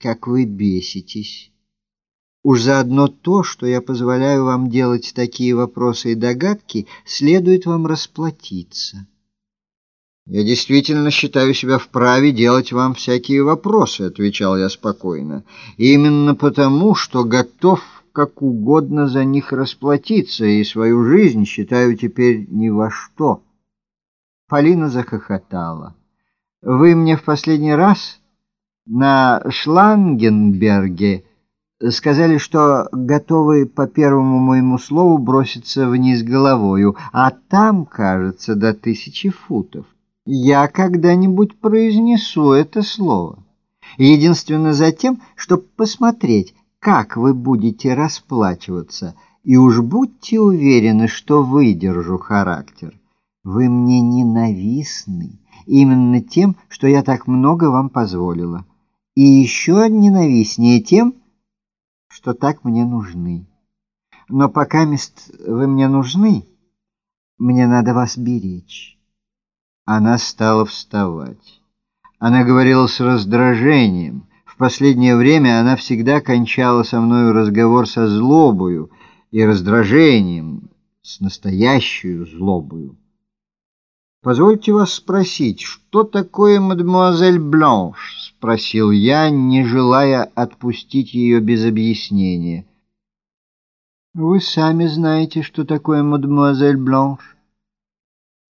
как вы беситесь. Уж заодно то, что я позволяю вам делать такие вопросы и догадки, следует вам расплатиться. «Я действительно считаю себя вправе делать вам всякие вопросы», — отвечал я спокойно. «Именно потому, что готов как угодно за них расплатиться, и свою жизнь считаю теперь ни во что». Полина захохотала. «Вы мне в последний раз на Шлангенберге...» Сказали, что готовы по первому моему слову броситься вниз головою, а там, кажется, до тысячи футов. Я когда-нибудь произнесу это слово. Единственно за тем, чтобы посмотреть, как вы будете расплачиваться, и уж будьте уверены, что выдержу характер. Вы мне ненавистны именно тем, что я так много вам позволила. И еще ненавистнее тем, что так мне нужны. Но пока мест вы мне нужны, мне надо вас беречь. Она стала вставать. Она говорила с раздражением. В последнее время она всегда кончала со мною разговор со злобою и раздражением, с настоящей злобою. «Позвольте вас спросить, что такое мадемуазель Бланш?» — спросил я, не желая отпустить ее без объяснения. «Вы сами знаете, что такое мадемуазель Бланш.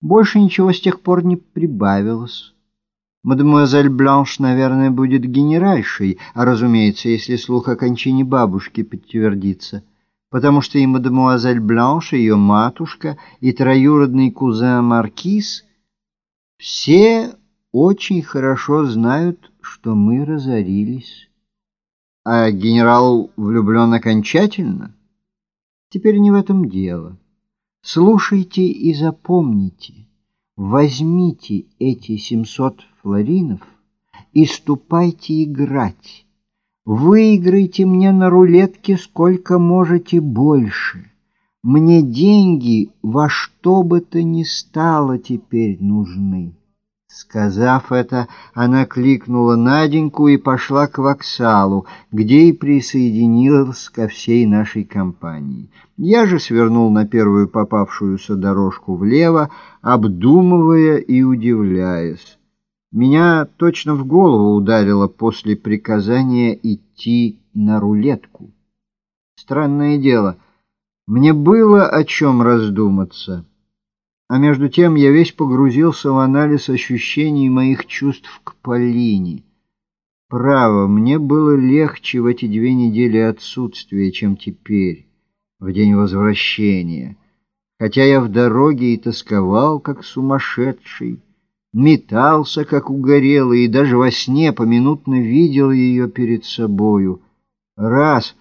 Больше ничего с тех пор не прибавилось. Мадемуазель Бланш, наверное, будет генеральшей, а, разумеется, если слух о кончине бабушки подтвердится» потому что и мадемуазель Бланш, ее матушка, и троюродный кузен Маркиз все очень хорошо знают, что мы разорились. А генерал влюблен окончательно? Теперь не в этом дело. Слушайте и запомните. Возьмите эти семьсот флоринов и ступайте играть. Выиграйте мне на рулетке сколько можете больше. Мне деньги во что бы то ни стало теперь нужны. Сказав это, она кликнула Наденьку и пошла к воксалу, где и присоединилась ко всей нашей компании. Я же свернул на первую попавшуюся дорожку влево, обдумывая и удивляясь. Меня точно в голову ударило после приказания идти на рулетку. Странное дело, мне было о чем раздуматься. А между тем я весь погрузился в анализ ощущений моих чувств к Полине. Право, мне было легче в эти две недели отсутствия, чем теперь, в день возвращения. Хотя я в дороге и тосковал, как сумасшедший, метался, как угорелый, и даже во сне поминутно видел ее перед собою. Раз,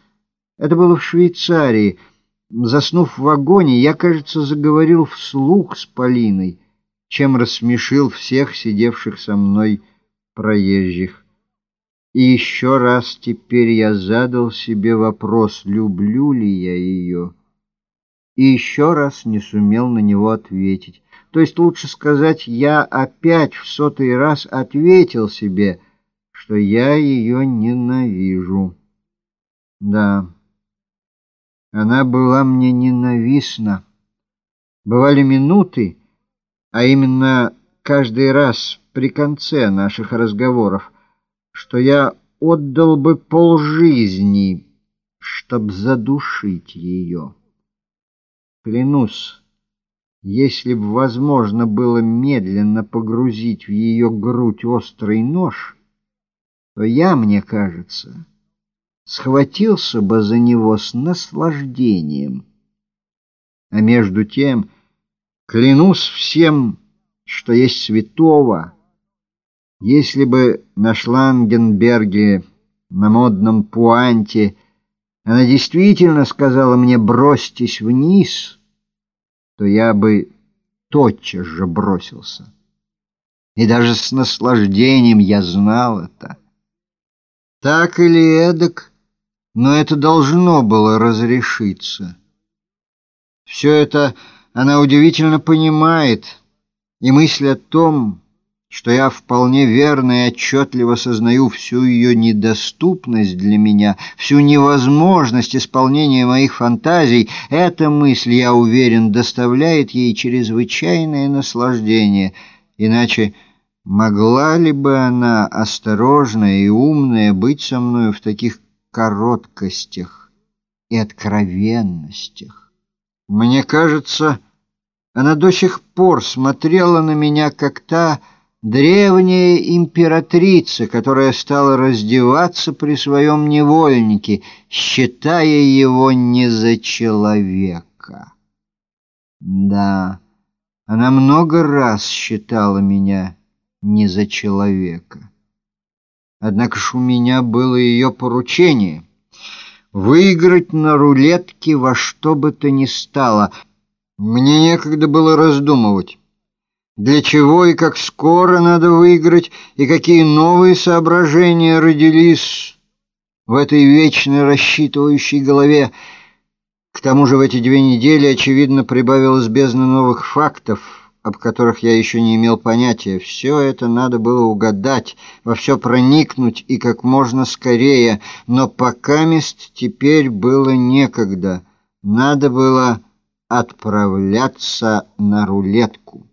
это было в Швейцарии, заснув в вагоне, я, кажется, заговорил вслух с Полиной, чем рассмешил всех сидевших со мной проезжих. И еще раз теперь я задал себе вопрос, люблю ли я ее, и еще раз не сумел на него ответить. То есть, лучше сказать, я опять в сотый раз ответил себе, что я ее ненавижу. Да, она была мне ненавистна. Бывали минуты, а именно каждый раз при конце наших разговоров, что я отдал бы полжизни, чтоб задушить ее. Клянусь, если б возможно было медленно погрузить в ее грудь острый нож, то я, мне кажется, схватился бы за него с наслаждением. А между тем, клянусь всем, что есть святого, если бы на Шлангенберге, на модном пуанте, она действительно сказала мне «бросьтесь вниз», то я бы тотчас же бросился. И даже с наслаждением я знал это. Так или эдак, но это должно было разрешиться. Все это она удивительно понимает, и мысль о том, что я вполне верно и отчетливо сознаю всю ее недоступность для меня, всю невозможность исполнения моих фантазий, эта мысль, я уверен, доставляет ей чрезвычайное наслаждение. Иначе могла ли бы она, осторожная и умная, быть со мною в таких короткостях и откровенностях? Мне кажется, она до сих пор смотрела на меня, как та древняя императрица, которая стала раздеваться при своем невольнике, считая его не за человека. Да, она много раз считала меня не за человека. Однако ж у меня было ее поручение — выиграть на рулетке во что бы то ни стало. Мне некогда было раздумывать для чего и как скоро надо выиграть, и какие новые соображения родились в этой вечно рассчитывающей голове. К тому же в эти две недели, очевидно, прибавилось бездна новых фактов, об которых я еще не имел понятия. Все это надо было угадать, во все проникнуть и как можно скорее, но пока мест теперь было некогда. Надо было отправляться на рулетку.